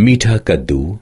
मीठा कद्दू।